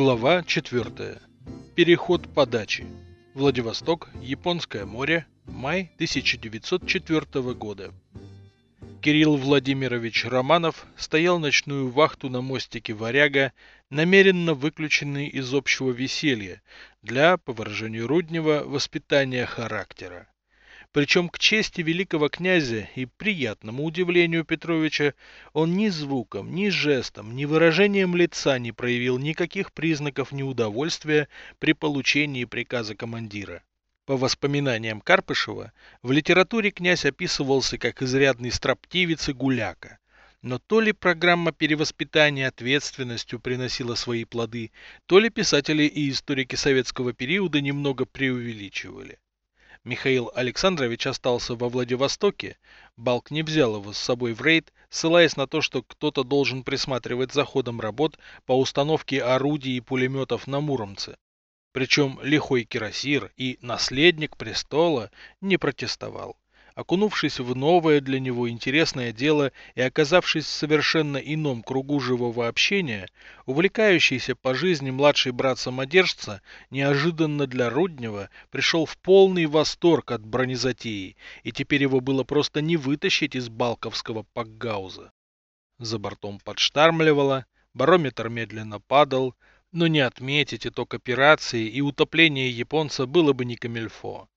Глава 4. Переход подачи. Владивосток, Японское море, май 1904 года. Кирилл Владимирович Романов стоял ночную вахту на мостике «Варяга», намеренно выключенный из общего веселья, для, по выражению Руднева, воспитания характера. Причем к чести великого князя и приятному удивлению Петровича он ни звуком, ни жестом, ни выражением лица не проявил никаких признаков неудовольствия при получении приказа командира. По воспоминаниям Карпышева, в литературе князь описывался как изрядный строптивец и гуляка. Но то ли программа перевоспитания ответственностью приносила свои плоды, то ли писатели и историки советского периода немного преувеличивали. Михаил Александрович остался во Владивостоке, Балк не взял его с собой в рейд, ссылаясь на то, что кто-то должен присматривать за ходом работ по установке орудий и пулеметов на Муромце. Причем лихой кирасир и наследник престола не протестовал. Окунувшись в новое для него интересное дело и оказавшись в совершенно ином кругу живого общения, увлекающийся по жизни младший брат самодержца неожиданно для Руднева пришел в полный восторг от бронезатеи, и теперь его было просто не вытащить из балковского пакгауза. За бортом подштармливало, барометр медленно падал, но не отметить итог операции и утопление японца было бы не камельфо.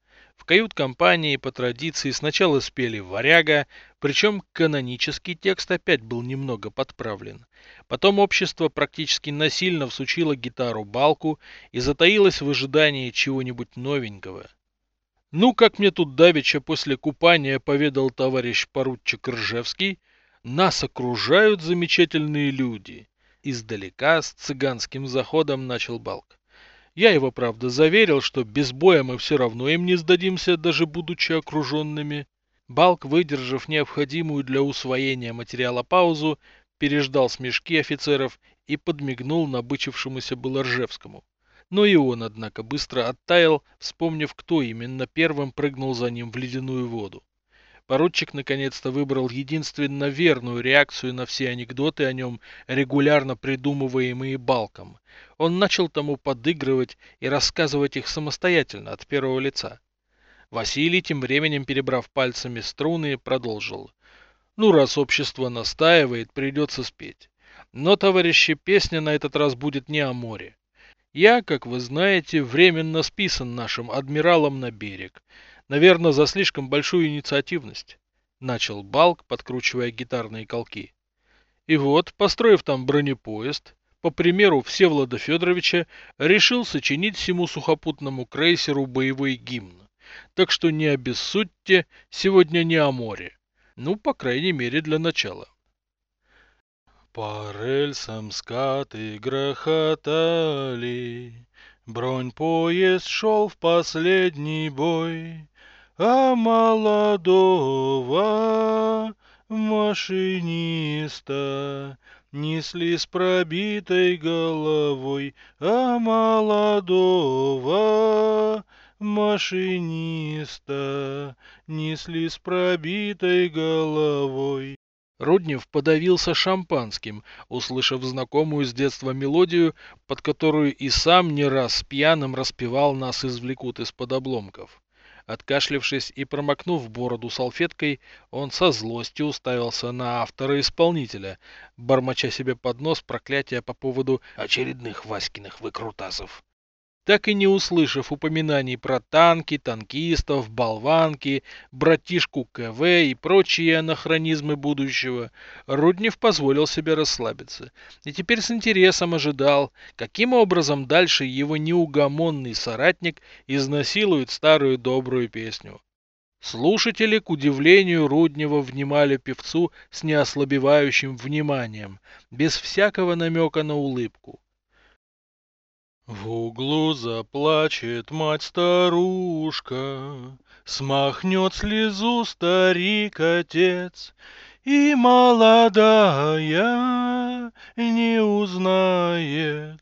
В кают-компании по традиции сначала спели «Варяга», причем канонический текст опять был немного подправлен. Потом общество практически насильно всучило гитару балку и затаилось в ожидании чего-нибудь новенького. Ну, как мне тут давеча после купания поведал товарищ поручик Ржевский, нас окружают замечательные люди. Издалека с цыганским заходом начал Балк. Я его, правда, заверил, что без боя мы все равно им не сдадимся, даже будучи окруженными. Балк, выдержав необходимую для усвоения материала паузу, переждал смешки офицеров и подмигнул набычившемуся было Ржевскому. Но и он, однако, быстро оттаял, вспомнив, кто именно первым прыгнул за ним в ледяную воду. Поручик наконец-то выбрал единственно верную реакцию на все анекдоты о нем, регулярно придумываемые Балком. Он начал тому подыгрывать и рассказывать их самостоятельно, от первого лица. Василий, тем временем перебрав пальцами струны, продолжил. Ну, раз общество настаивает, придется спеть. Но, товарищи, песня на этот раз будет не о море. Я, как вы знаете, временно списан нашим адмиралом на берег. Наверное, за слишком большую инициативность. Начал Балк, подкручивая гитарные колки. И вот, построив там бронепоезд, по примеру Всеволода Федоровича, решил сочинить всему сухопутному крейсеру боевой гимн. Так что не обессудьте, сегодня не о море. Ну, по крайней мере, для начала. По рельсам скаты грохотали, Бронь поезд шел в последний бой а молодого машиниста несли с пробитой головой, а молодого машиниста несли с пробитой головой. Руднев подавился шампанским, услышав знакомую с детства мелодию, под которую и сам не раз пьяным распевал нас извлекут из-под обломков. Откашлившись и промокнув бороду салфеткой, он со злостью уставился на автора-исполнителя, бормоча себе под нос проклятия по поводу очередных Васькиных выкрутасов так и не услышав упоминаний про танки, танкистов, болванки, братишку КВ и прочие анахронизмы будущего, Руднев позволил себе расслабиться. И теперь с интересом ожидал, каким образом дальше его неугомонный соратник изнасилует старую добрую песню. Слушатели, к удивлению Руднева, внимали певцу с неослабевающим вниманием, без всякого намека на улыбку. В углу заплачет мать-старушка, Смахнет слезу старик-отец, И молодая не узнает,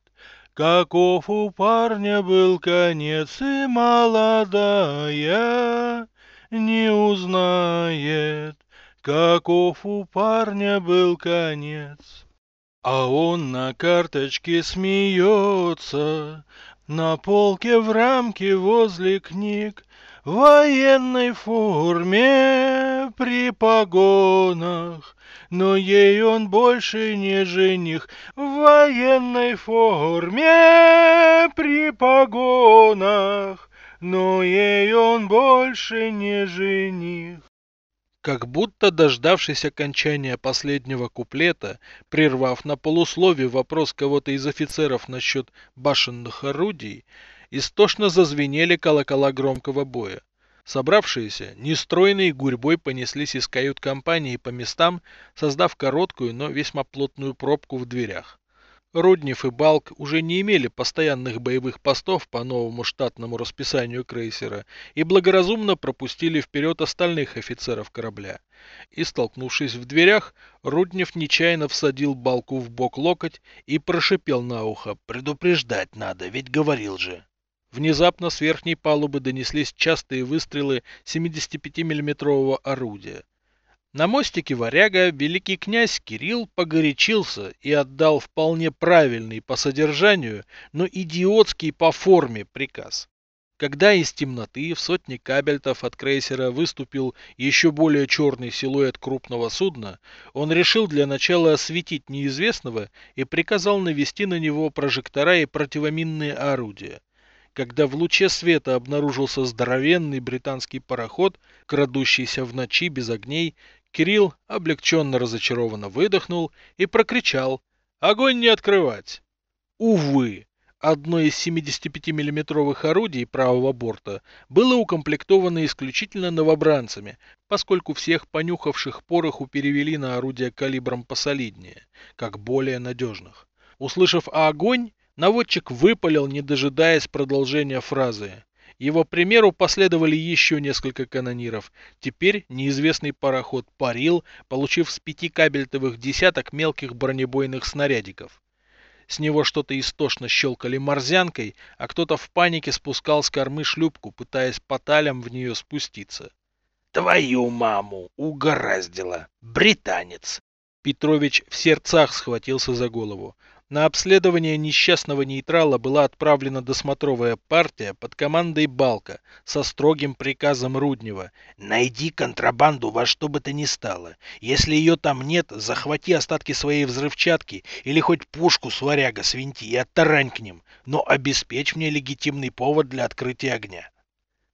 Каков у парня был конец, И молодая не узнает, Каков у парня был конец. А он на карточке смеется, на полке в рамке возле книг, в военной форме при погонах, но ей он больше не жених. В военной форме при погонах, но ей он больше не жених. Как будто дождавшись окончания последнего куплета, прервав на полуслове вопрос кого-то из офицеров насчет башенных орудий, истошно зазвенели колокола громкого боя. Собравшиеся нестройной гурьбой понеслись из кают-компании по местам, создав короткую, но весьма плотную пробку в дверях. Руднев и Балк уже не имели постоянных боевых постов по новому штатному расписанию крейсера и благоразумно пропустили вперед остальных офицеров корабля. И, столкнувшись в дверях, Руднев нечаянно всадил Балку в бок локоть и прошипел на ухо «Предупреждать надо, ведь говорил же». Внезапно с верхней палубы донеслись частые выстрелы 75 миллиметрового орудия. На мостике варяга великий князь Кирилл погорячился и отдал вполне правильный по содержанию, но идиотский по форме приказ. Когда из темноты в сотне кабельтов от крейсера выступил еще более черный силуэт крупного судна, он решил для начала осветить неизвестного и приказал навести на него прожектора и противоминные орудия. Когда в луче света обнаружился здоровенный британский пароход, крадущийся в ночи без огней, Кирилл облегченно разочарованно выдохнул и прокричал «Огонь не открывать!». Увы, одно из 75 миллиметровых орудий правого борта было укомплектовано исключительно новобранцами, поскольку всех понюхавших пороху перевели на орудия калибром посолиднее, как более надежных. Услышав огонь, наводчик выпалил, не дожидаясь продолжения фразы. Его примеру последовали еще несколько канониров. Теперь неизвестный пароход парил, получив с пяти кабельтовых десяток мелких бронебойных снарядиков. С него что-то истошно щелкали морзянкой, а кто-то в панике спускал с кормы шлюпку, пытаясь по талям в нее спуститься. «Твою маму! Угораздило! Британец!» Петрович в сердцах схватился за голову. На обследование несчастного нейтрала была отправлена досмотровая партия под командой Балка со строгим приказом Руднева. «Найди контрабанду во что бы то ни стало. Если ее там нет, захвати остатки своей взрывчатки или хоть пушку с варяга свинти и оттарань к ним, но обеспечь мне легитимный повод для открытия огня».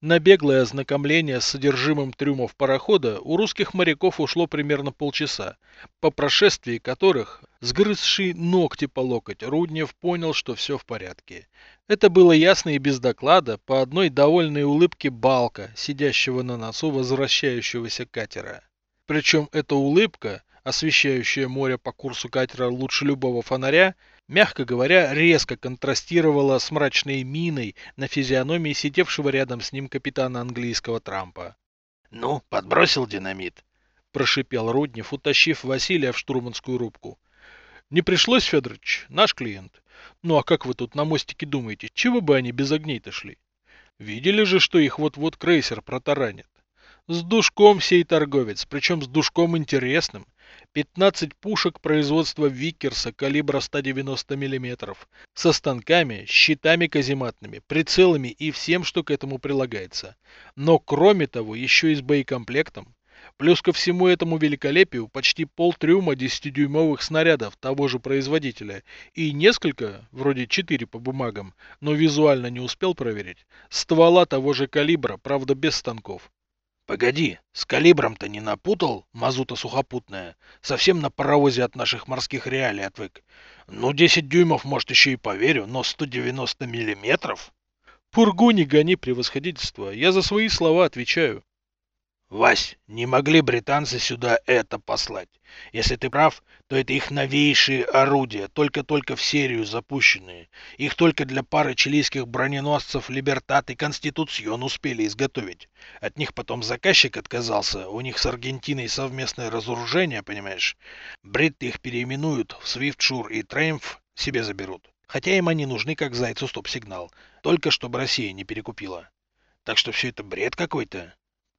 На беглое ознакомление с содержимым трюмов парохода у русских моряков ушло примерно полчаса, по прошествии которых, сгрызший ногти по локоть, Руднев понял, что все в порядке. Это было ясно и без доклада по одной довольной улыбке Балка, сидящего на носу возвращающегося катера. Причем эта улыбка, освещающая море по курсу катера лучше любого фонаря, мягко говоря, резко контрастировала с мрачной миной на физиономии сидевшего рядом с ним капитана английского Трампа. «Ну, подбросил динамит», — прошипел Руднев, утащив Василия в штурманскую рубку. «Не пришлось, Федорович, наш клиент. Ну а как вы тут на мостике думаете, чего бы они без огней-то шли? Видели же, что их вот-вот крейсер протаранит? С душком сей торговец, причем с душком интересным. 15 пушек производства Виккерса калибра 190 мм, со станками, щитами казематными, прицелами и всем, что к этому прилагается. Но кроме того, еще и с боекомплектом. Плюс ко всему этому великолепию почти полтрюма 10-дюймовых снарядов того же производителя и несколько, вроде 4 по бумагам, но визуально не успел проверить, ствола того же калибра, правда без станков. Погоди, с калибром-то не напутал, мазута сухопутная. Совсем на паровозе от наших морских реалий отвык. Ну, 10 дюймов, может, еще и поверю, но 190 миллиметров? Пургу не гони, превосходительство. Я за свои слова отвечаю. Вась, не могли британцы сюда это послать. Если ты прав, то это их новейшие орудия, только-только в серию запущенные. Их только для пары чилийских броненосцев «Либертат» и «Конституцион» успели изготовить. От них потом заказчик отказался, у них с Аргентиной совместное разоружение, понимаешь? Бритты их переименуют в «Свифтшур» и «Триумф» себе заберут. Хотя им они нужны как зайцу стоп-сигнал, только чтобы Россия не перекупила. Так что все это бред какой-то.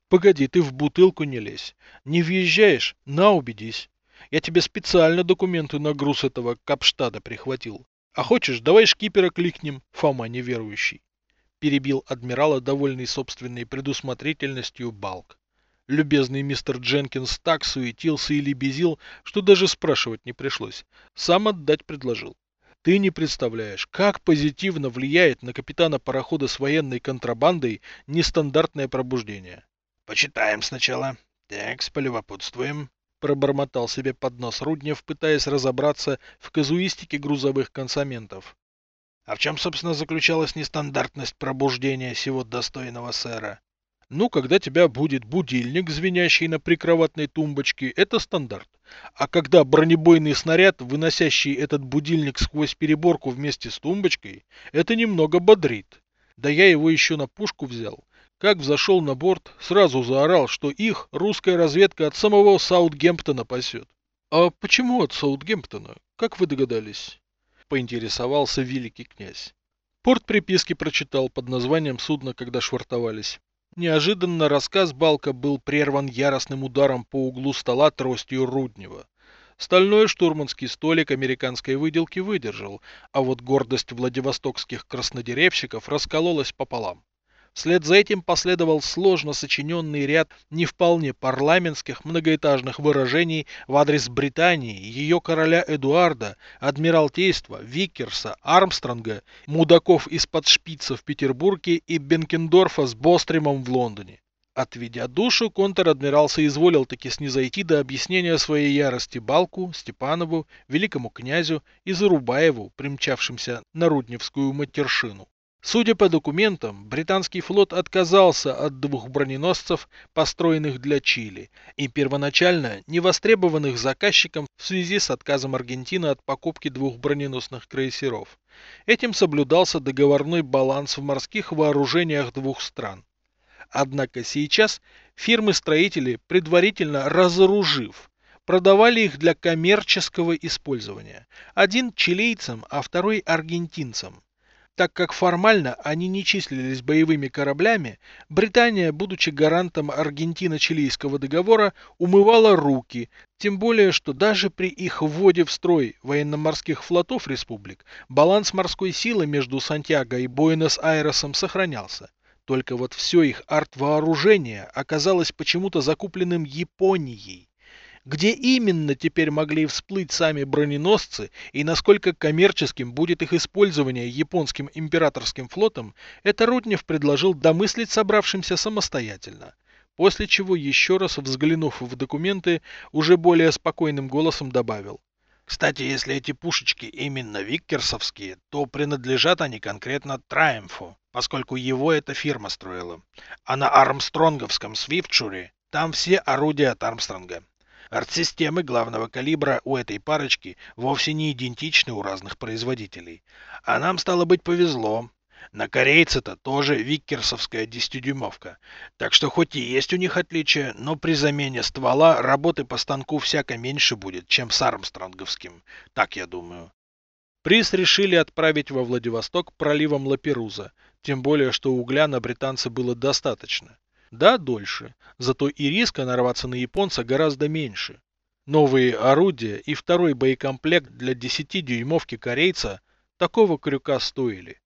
Погоди, ты в бутылку не лезь. Не въезжаешь? На, убедись. Я тебе специально документы на груз этого Капштада прихватил. А хочешь, давай шкипера кликнем, Фома неверующий. Перебил адмирала, довольный собственной предусмотрительностью Балк. Любезный мистер Дженкинс так суетился и лебезил, что даже спрашивать не пришлось. Сам отдать предложил. Ты не представляешь, как позитивно влияет на капитана парохода с военной контрабандой нестандартное пробуждение. Почитаем сначала. Так, полюбопутствуем. Пробормотал себе под нос Руднев, пытаясь разобраться в казуистике грузовых консаментов. А в чем, собственно, заключалась нестандартность пробуждения сего достойного сэра? Ну, когда тебя будет будильник, звенящий на прикроватной тумбочке, это стандарт. А когда бронебойный снаряд, выносящий этот будильник сквозь переборку вместе с тумбочкой, это немного бодрит. Да я его еще на пушку взял. Как взошел на борт, сразу заорал, что их русская разведка от самого Саутгемптона пасет. А почему от Саутгемптона? Как вы догадались? Поинтересовался великий князь. Порт приписки прочитал под названием судна, когда швартовались. Неожиданно рассказ Балка был прерван яростным ударом по углу стола тростью Руднева. Стальной штурманский столик американской выделки выдержал, а вот гордость владивостокских краснодеревщиков раскололась пополам. Вслед за этим последовал сложно сочиненный ряд не вполне парламентских многоэтажных выражений в адрес Британии, ее короля Эдуарда, Адмиралтейства, Виккерса, Армстронга, мудаков из-под шпица в Петербурге и Бенкендорфа с Бостримом в Лондоне. Отведя душу, контр-адмирал соизволил таки снизойти до объяснения своей ярости Балку, Степанову, великому князю и Зарубаеву, примчавшимся на Рудневскую матершину. Судя по документам, британский флот отказался от двух броненосцев, построенных для Чили, и первоначально не востребованных заказчиком в связи с отказом Аргентины от покупки двух броненосных крейсеров. Этим соблюдался договорной баланс в морских вооружениях двух стран. Однако сейчас фирмы-строители, предварительно разоружив, продавали их для коммерческого использования. Один чилийцам, а второй аргентинцам. Так как формально они не числились боевыми кораблями, Британия, будучи гарантом Аргентино-Чилийского договора, умывала руки, тем более, что даже при их вводе в строй военно-морских флотов республик баланс морской силы между Сантьяго и Буэнос-Айресом сохранялся. Только вот все их арт-вооружение оказалось почему-то закупленным Японией. Где именно теперь могли всплыть сами броненосцы и насколько коммерческим будет их использование японским императорским флотом, это Руднев предложил домыслить собравшимся самостоятельно. После чего, еще раз взглянув в документы, уже более спокойным голосом добавил. Кстати, если эти пушечки именно виккерсовские, то принадлежат они конкретно Траемфу, поскольку его эта фирма строила. А на Армстронговском Свифтшуре там все орудия от Армстронга. Артсистемы главного калибра у этой парочки вовсе не идентичны у разных производителей. А нам, стало быть, повезло. На корейца-то тоже виккерсовская 10-дюймовка. Так что хоть и есть у них отличия, но при замене ствола работы по станку всяко меньше будет, чем с армстронговским. Так я думаю. Приз решили отправить во Владивосток проливом Лаперуза, тем более, что угля на британца было достаточно. Да, дольше, зато и риска нарваться на японца гораздо меньше. Новые орудия и второй боекомплект для 10-дюймовки корейца такого крюка стоили.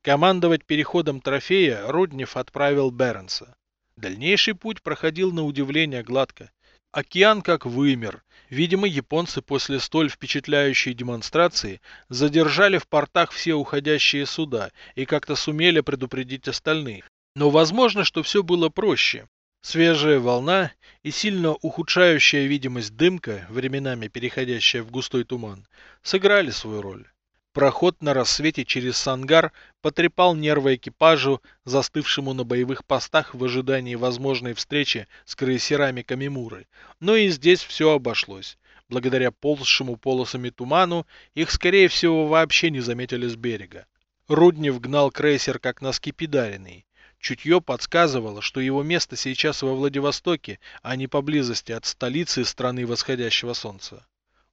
Командовать переходом трофея Руднев отправил Бернса. Дальнейший путь проходил на удивление гладко. Океан как вымер. Видимо, японцы после столь впечатляющей демонстрации задержали в портах все уходящие суда и как-то сумели предупредить остальных. Но возможно, что все было проще. Свежая волна и сильно ухудшающая видимость дымка, временами переходящая в густой туман, сыграли свою роль. Проход на рассвете через Сангар потрепал нервы экипажу, застывшему на боевых постах в ожидании возможной встречи с крейсерами Камимуры. Но и здесь все обошлось. Благодаря ползшему полосами туману, их, скорее всего, вообще не заметили с берега. Руднев гнал крейсер как на скипидаренный. Чутье подсказывало, что его место сейчас во Владивостоке, а не поблизости от столицы страны восходящего солнца.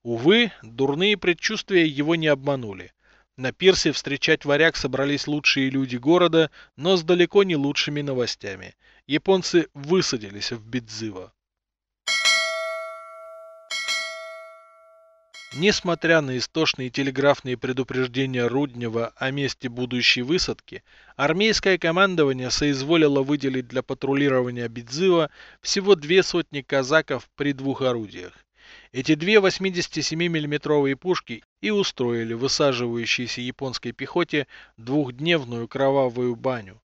Увы, дурные предчувствия его не обманули. На пирсе встречать варяг собрались лучшие люди города, но с далеко не лучшими новостями. Японцы высадились в Бидзыво. Несмотря на истошные телеграфные предупреждения Руднева о месте будущей высадки, армейское командование соизволило выделить для патрулирования Бедзыва всего две сотни казаков при двух орудиях. Эти две 87 миллиметровые пушки и устроили высаживающейся японской пехоте двухдневную кровавую баню.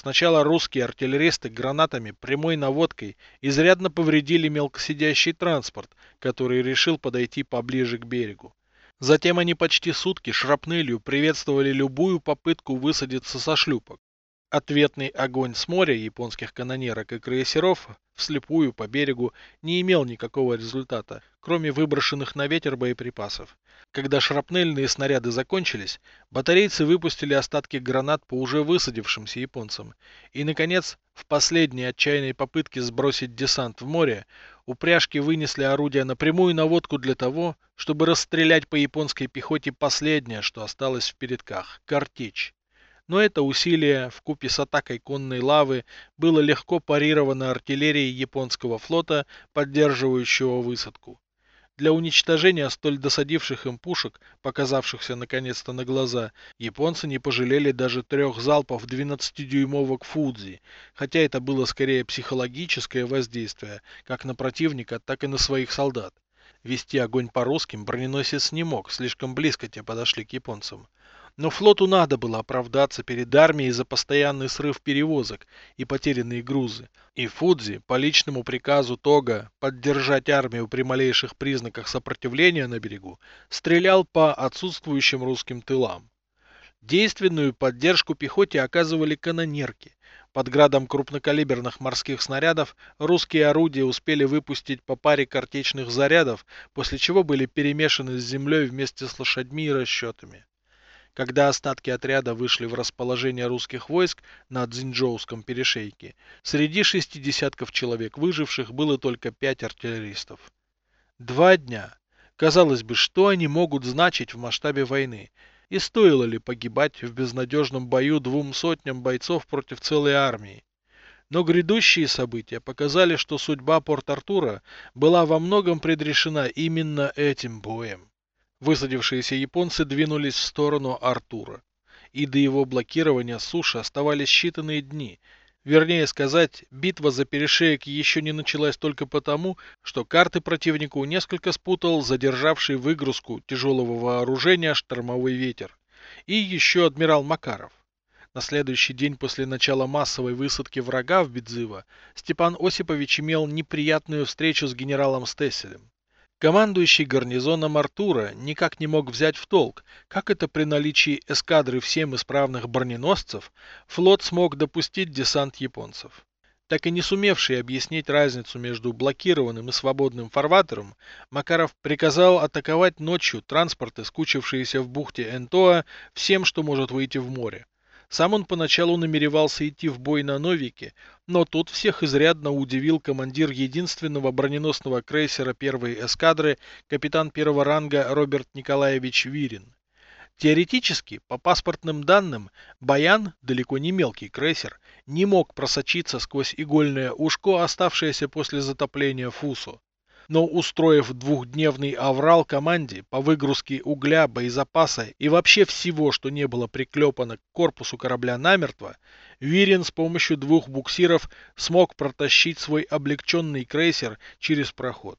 Сначала русские артиллеристы гранатами прямой наводкой изрядно повредили мелкосидящий транспорт, который решил подойти поближе к берегу. Затем они почти сутки шрапнелью приветствовали любую попытку высадиться со шлюпок. Ответный огонь с моря японских канонерок и крейсеров вслепую по берегу не имел никакого результата, кроме выброшенных на ветер боеприпасов. Когда шрапнельные снаряды закончились, батарейцы выпустили остатки гранат по уже высадившимся японцам. И, наконец, в последней отчаянной попытке сбросить десант в море, упряжки вынесли орудия на прямую наводку для того, чтобы расстрелять по японской пехоте последнее, что осталось в передках – картечь но это усилие, в купе с атакой конной лавы, было легко парировано артиллерией японского флота, поддерживающего высадку. Для уничтожения столь досадивших им пушек, показавшихся наконец-то на глаза, японцы не пожалели даже трех залпов 12-дюймовок Фудзи, хотя это было скорее психологическое воздействие, как на противника, так и на своих солдат. Вести огонь по русским броненосец не мог, слишком близко те подошли к японцам. Но флоту надо было оправдаться перед армией за постоянный срыв перевозок и потерянные грузы. И Фудзи по личному приказу Тога поддержать армию при малейших признаках сопротивления на берегу стрелял по отсутствующим русским тылам. Действенную поддержку пехоте оказывали канонерки. Под градом крупнокалиберных морских снарядов русские орудия успели выпустить по паре картечных зарядов, после чего были перемешаны с землей вместе с лошадьми и расчетами. Когда остатки отряда вышли в расположение русских войск на Цзиньчжоуском перешейке, среди шести десятков человек выживших было только пять артиллеристов. Два дня. Казалось бы, что они могут значить в масштабе войны? И стоило ли погибать в безнадежном бою двум сотням бойцов против целой армии? Но грядущие события показали, что судьба Порт-Артура была во многом предрешена именно этим боем. Высадившиеся японцы двинулись в сторону Артура. И до его блокирования суши оставались считанные дни. Вернее сказать, битва за перешеек еще не началась только потому, что карты противнику несколько спутал задержавший выгрузку тяжелого вооружения штормовой ветер. И еще адмирал Макаров. На следующий день после начала массовой высадки врага в Бедзыво Степан Осипович имел неприятную встречу с генералом Стесселем. Командующий гарнизоном Артура никак не мог взять в толк, как это при наличии эскадры всем исправных броненосцев флот смог допустить десант японцев. Так и не сумевший объяснить разницу между блокированным и свободным фарватером, Макаров приказал атаковать ночью транспорты, скучившиеся в бухте Энтоа, всем, что может выйти в море. Сам он поначалу намеревался идти в бой на Новике, но тут всех изрядно удивил командир единственного броненосного крейсера первой эскадры, капитан первого ранга Роберт Николаевич Вирин. Теоретически, по паспортным данным, Баян, далеко не мелкий крейсер, не мог просочиться сквозь игольное ушко, оставшееся после затопления Фусу но устроив двухдневный аврал команде по выгрузке угля, боезапаса и вообще всего, что не было приклепано к корпусу корабля намертво, Вирин с помощью двух буксиров смог протащить свой облегченный крейсер через проход.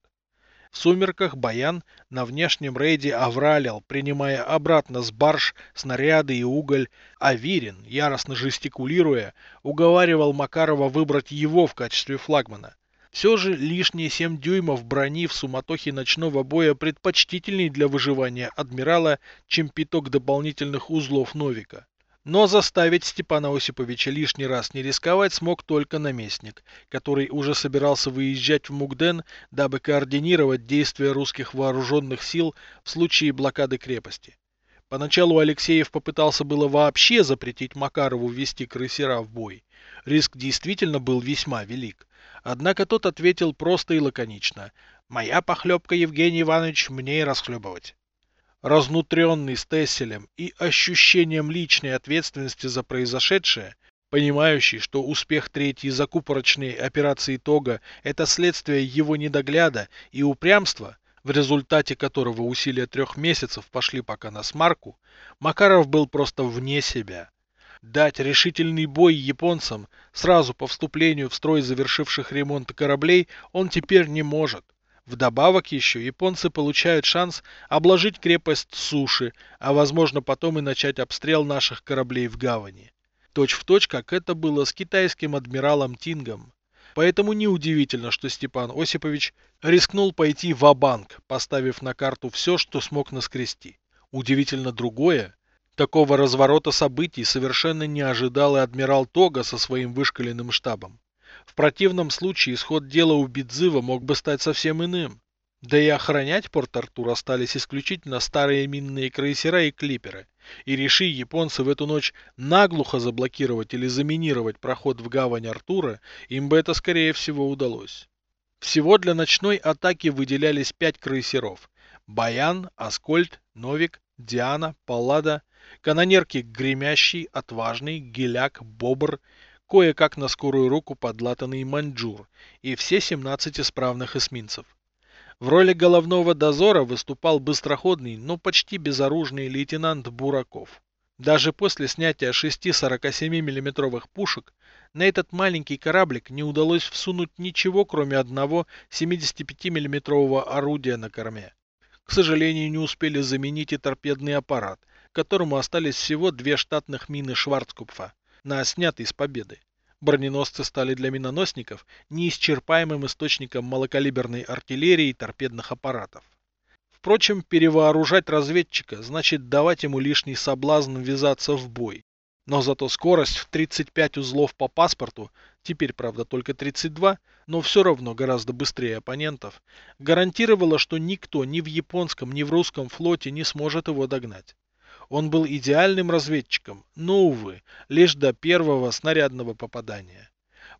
В сумерках Баян на внешнем рейде авралил, принимая обратно с барж снаряды и уголь, а Вирин, яростно жестикулируя, уговаривал Макарова выбрать его в качестве флагмана. Все же лишние 7 дюймов брони в суматохе ночного боя предпочтительней для выживания адмирала, чем пяток дополнительных узлов Новика. Но заставить Степана Осиповича лишний раз не рисковать смог только наместник, который уже собирался выезжать в Мугден, дабы координировать действия русских вооруженных сил в случае блокады крепости. Поначалу Алексеев попытался было вообще запретить Макарову ввести крейсера в бой. Риск действительно был весьма велик. Однако тот ответил просто и лаконично. «Моя похлебка, Евгений Иванович, мне и расхлебывать». Разнутренный Стесселем и ощущением личной ответственности за произошедшее, понимающий, что успех третьей закупорочной операции Тога – это следствие его недогляда и упрямства, в результате которого усилия трех месяцев пошли пока на смарку, Макаров был просто вне себя. Дать решительный бой японцам сразу по вступлению в строй завершивших ремонт кораблей он теперь не может. Вдобавок еще японцы получают шанс обложить крепость суши, а возможно потом и начать обстрел наших кораблей в гавани. Точь в точь, как это было с китайским адмиралом Тингом. Поэтому неудивительно, что Степан Осипович рискнул пойти в банк поставив на карту все, что смог наскрести. Удивительно другое. Такого разворота событий совершенно не ожидал и адмирал Тога со своим вышкаленным штабом. В противном случае исход дела у Бидзыва мог бы стать совсем иным. Да и охранять Порт-Артур остались исключительно старые минные крейсера и клиперы. И реши японцы в эту ночь наглухо заблокировать или заминировать проход в гавань Артура, им бы это скорее всего удалось. Всего для ночной атаки выделялись пять крейсеров. Баян, Аскольд, Новик, Диана, Паллада, канонерки Гремящий, Отважный, Геляк, Бобр, кое-как на скорую руку подлатанный Маньчжур и все 17 исправных эсминцев. В роли головного дозора выступал быстроходный, но почти безоружный лейтенант Бураков. Даже после снятия шести 47 миллиметровых пушек на этот маленький кораблик не удалось всунуть ничего, кроме одного 75 миллиметрового орудия на корме. К сожалению, не успели заменить и торпедный аппарат, которому остались всего две штатных мины Шварцкупфа, на снятый с победы. Броненосцы стали для миноносников неисчерпаемым источником малокалиберной артиллерии и торпедных аппаратов. Впрочем, перевооружать разведчика значит давать ему лишний соблазн ввязаться в бой. Но зато скорость в 35 узлов по паспорту, теперь, правда, только 32, но все равно гораздо быстрее оппонентов, гарантировала, что никто ни в японском, ни в русском флоте не сможет его догнать. Он был идеальным разведчиком, но, увы, лишь до первого снарядного попадания.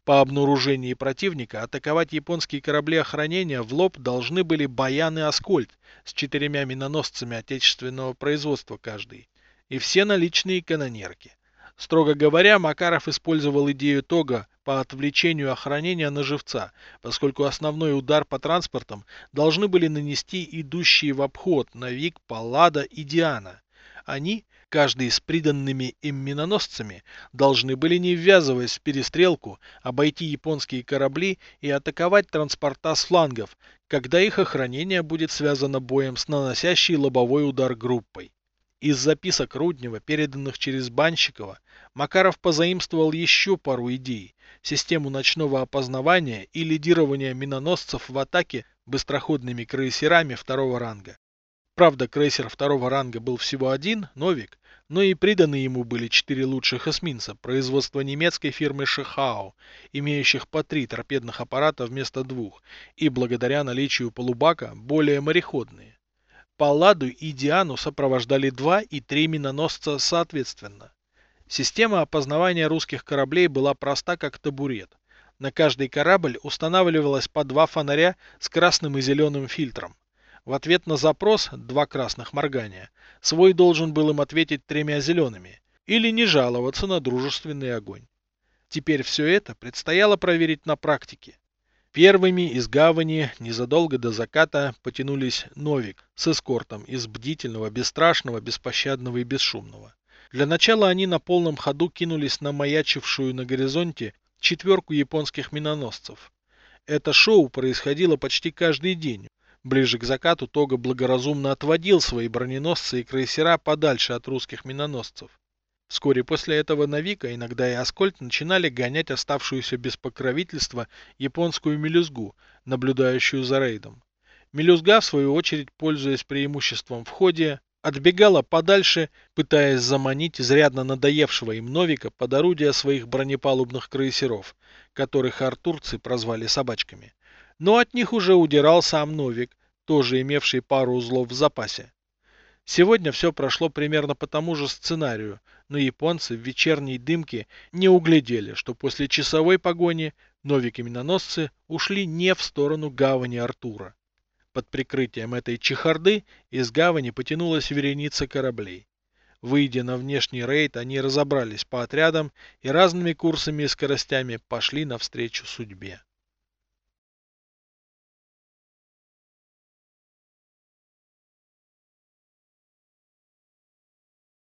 По обнаружении противника атаковать японские корабли охранения в лоб должны были Баян и Аскольд с четырьмя миноносцами отечественного производства каждый, и все наличные канонерки. Строго говоря, Макаров использовал идею Тога по отвлечению охранения на живца, поскольку основной удар по транспортам должны были нанести идущие в обход Навик, Паллада и Диана. Они, каждый с приданными им миноносцами, должны были не ввязываясь в перестрелку, обойти японские корабли и атаковать транспорта с флангов, когда их охранение будет связано боем с наносящей лобовой удар группой. Из записок Руднева, переданных через Банщикова, Макаров позаимствовал еще пару идей, систему ночного опознавания и лидирования миноносцев в атаке быстроходными крейсерами второго ранга. Правда, крейсер второго ранга был всего один, Новик, но и приданы ему были четыре лучших эсминца производства немецкой фирмы Шехау, имеющих по три торпедных аппарата вместо двух, и благодаря наличию полубака более мореходные. Палладу и Диану сопровождали два и три миноносца соответственно. Система опознавания русских кораблей была проста как табурет. На каждый корабль устанавливалось по два фонаря с красным и зеленым фильтром. В ответ на запрос два красных моргания свой должен был им ответить тремя зелеными или не жаловаться на дружественный огонь. Теперь все это предстояло проверить на практике. Первыми из гавани незадолго до заката потянулись Новик с эскортом из бдительного, бесстрашного, беспощадного и бесшумного. Для начала они на полном ходу кинулись на маячившую на горизонте четверку японских миноносцев. Это шоу происходило почти каждый день, Ближе к закату Тога благоразумно отводил свои броненосцы и крейсера подальше от русских миноносцев. Вскоре после этого Навика, иногда и Аскольд начинали гонять оставшуюся без покровительства японскую мелюзгу, наблюдающую за рейдом. Мелюзга, в свою очередь, пользуясь преимуществом в ходе, отбегала подальше, пытаясь заманить изрядно надоевшего им Новика под орудия своих бронепалубных крейсеров, которых артурцы прозвали собачками но от них уже удирал сам Новик, тоже имевший пару узлов в запасе. Сегодня все прошло примерно по тому же сценарию, но японцы в вечерней дымке не углядели, что после часовой погони Новики-миноносцы ушли не в сторону гавани Артура. Под прикрытием этой чехарды из гавани потянулась вереница кораблей. Выйдя на внешний рейд, они разобрались по отрядам и разными курсами и скоростями пошли навстречу судьбе.